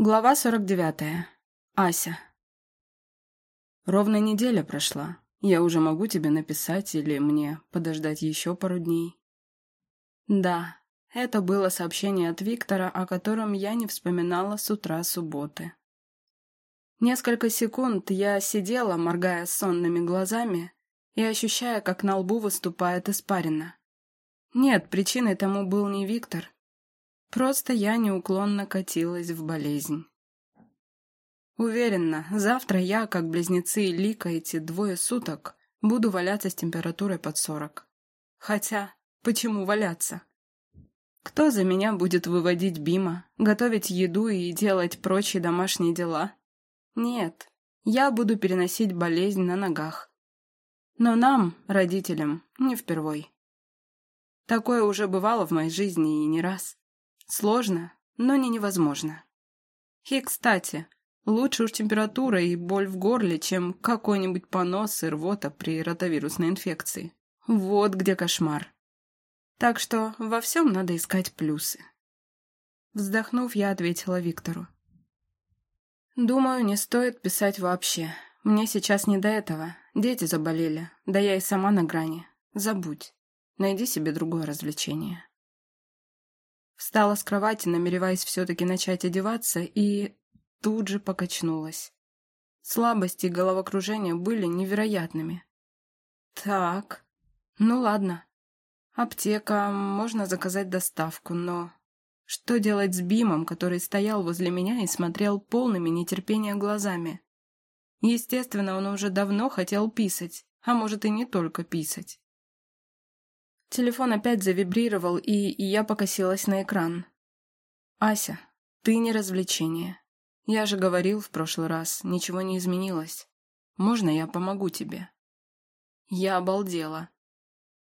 Глава 49. Ася. Ровно неделя прошла. Я уже могу тебе написать или мне подождать еще пару дней? Да, это было сообщение от Виктора, о котором я не вспоминала с утра субботы. Несколько секунд я сидела, моргая сонными глазами и ощущая, как на лбу выступает испарина. Нет, причиной тому был не Виктор, Просто я неуклонно катилась в болезнь. Уверена, завтра я, как близнецы Лика эти двое суток, буду валяться с температурой под сорок. Хотя, почему валяться? Кто за меня будет выводить Бима, готовить еду и делать прочие домашние дела? Нет, я буду переносить болезнь на ногах. Но нам, родителям, не впервой. Такое уже бывало в моей жизни и не раз. Сложно, но не невозможно. И, кстати, лучше уж температура и боль в горле, чем какой-нибудь понос и рвота при ротовирусной инфекции. Вот где кошмар. Так что во всем надо искать плюсы. Вздохнув, я ответила Виктору. «Думаю, не стоит писать вообще. Мне сейчас не до этого. Дети заболели. Да я и сама на грани. Забудь. Найди себе другое развлечение». Встала с кровати, намереваясь все-таки начать одеваться, и тут же покачнулась. Слабости и головокружение были невероятными. Так, ну ладно. Аптека, можно заказать доставку, но... Что делать с Бимом, который стоял возле меня и смотрел полными нетерпения глазами? Естественно, он уже давно хотел писать, а может и не только писать. Телефон опять завибрировал, и, я покосилась на экран. «Ася, ты не развлечение. Я же говорил в прошлый раз, ничего не изменилось. Можно я помогу тебе?» Я обалдела.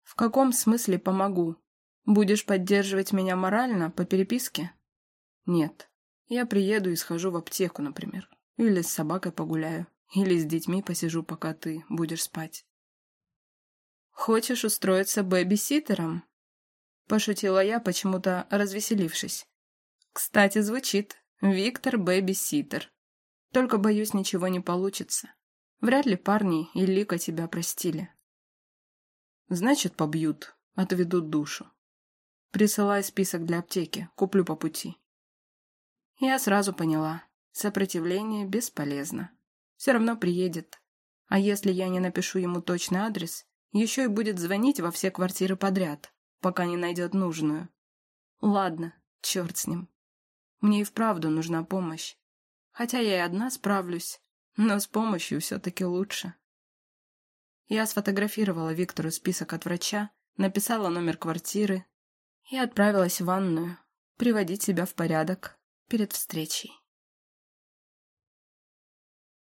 «В каком смысле помогу? Будешь поддерживать меня морально, по переписке?» «Нет. Я приеду и схожу в аптеку, например. Или с собакой погуляю. Или с детьми посижу, пока ты будешь спать. «Хочешь устроиться бэби-ситером?» Пошутила я, почему-то развеселившись. «Кстати, звучит. Виктор бэби-ситер. Только, боюсь, ничего не получится. Вряд ли парни и Лика тебя простили». «Значит, побьют, отведут душу. Присылай список для аптеки, куплю по пути». Я сразу поняла. Сопротивление бесполезно. Все равно приедет. А если я не напишу ему точный адрес, еще и будет звонить во все квартиры подряд, пока не найдет нужную. Ладно, черт с ним. Мне и вправду нужна помощь. Хотя я и одна справлюсь, но с помощью все-таки лучше. Я сфотографировала Виктору список от врача, написала номер квартиры и отправилась в ванную приводить себя в порядок перед встречей.